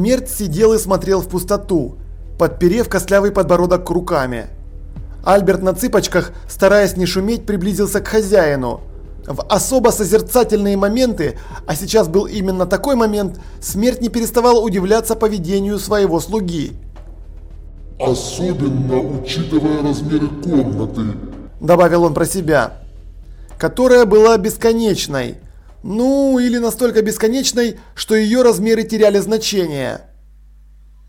Смерть сидел и смотрел в пустоту, подперев костлявый подбородок руками. Альберт на цыпочках, стараясь не шуметь, приблизился к хозяину. В особо созерцательные моменты, а сейчас был именно такой момент, смерть не переставал удивляться поведению своего слуги. «Особенно учитывая размеры комнаты», – добавил он про себя, – которая была бесконечной. Ну, или настолько бесконечной, что ее размеры теряли значение.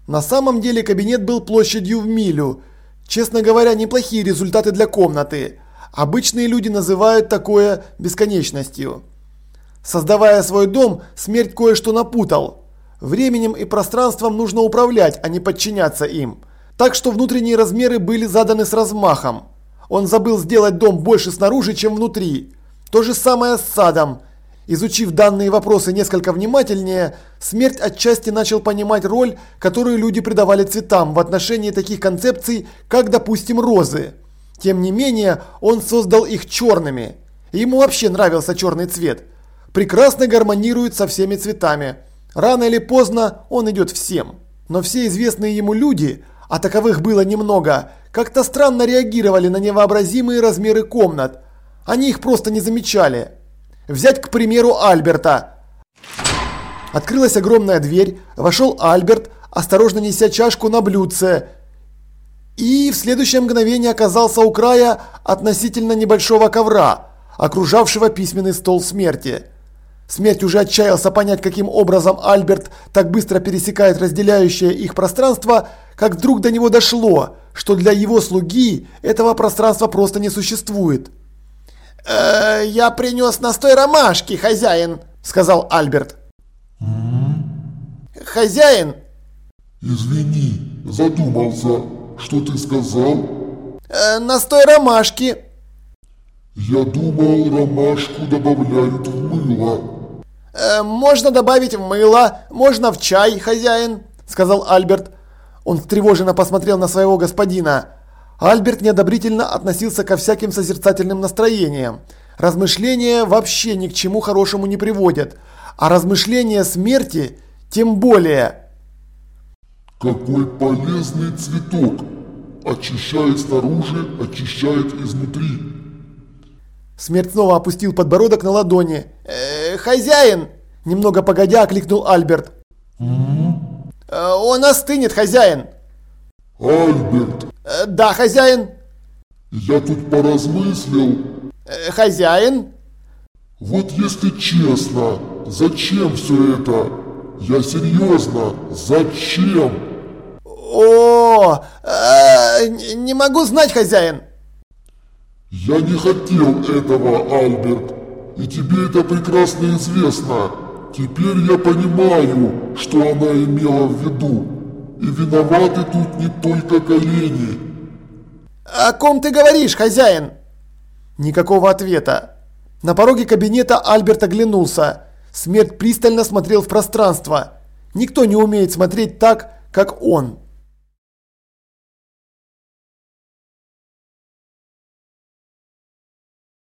На самом деле кабинет был площадью в милю. Честно говоря, неплохие результаты для комнаты. Обычные люди называют такое бесконечностью. Создавая свой дом, смерть кое-что напутал. Временем и пространством нужно управлять, а не подчиняться им. Так что внутренние размеры были заданы с размахом. Он забыл сделать дом больше снаружи, чем внутри. То же самое с садом. Изучив данные вопросы несколько внимательнее, смерть отчасти начал понимать роль, которую люди придавали цветам в отношении таких концепций, как, допустим, розы. Тем не менее, он создал их черными. Ему вообще нравился черный цвет. Прекрасно гармонирует со всеми цветами. Рано или поздно он идет всем. Но все известные ему люди, а таковых было немного, как-то странно реагировали на невообразимые размеры комнат. Они их просто не замечали. Взять, к примеру, Альберта. Открылась огромная дверь, вошел Альберт, осторожно неся чашку на блюдце – и в следующее мгновение оказался у края относительно небольшого ковра, окружавшего письменный стол смерти. Смерть уже отчаялся понять, каким образом Альберт так быстро пересекает разделяющее их пространство, как вдруг до него дошло, что для его слуги этого пространства просто не существует. «Э, «Я принес настой ромашки, хозяин», – сказал Альберт. «Хозяин!» «Извини, задумался». Что ты сказал? Э, настой ромашки. Я думал, ромашку добавляют в мыло. Э, можно добавить в мыло, можно в чай, хозяин, сказал Альберт. Он встревоженно посмотрел на своего господина. Альберт неодобрительно относился ко всяким созерцательным настроениям. Размышления вообще ни к чему хорошему не приводят, а размышления смерти тем более – какой полезный цветок! Очищает снаружи, очищает изнутри. Смерть снова опустил подбородок на ладони. «Э, «Хозяин!» Немного погодя окликнул Альберт. Э, «Он остынет, хозяин!» «Альберт!» Э, «Да, хозяин!» «Я тут поразмыслил!» э, «Хозяин!» «Вот если честно, зачем все это? Я серьезно, зачем?» О, э, не могу знать, хозяин. Я не хотел этого, Альберт. И тебе это прекрасно известно. Теперь я понимаю, что она имела в виду. И виноваты тут не только колени. О ком ты говоришь, хозяин? Никакого ответа. На пороге кабинета Альберт оглянулся. Смерть пристально смотрел в пространство. Никто не умеет смотреть так, как он.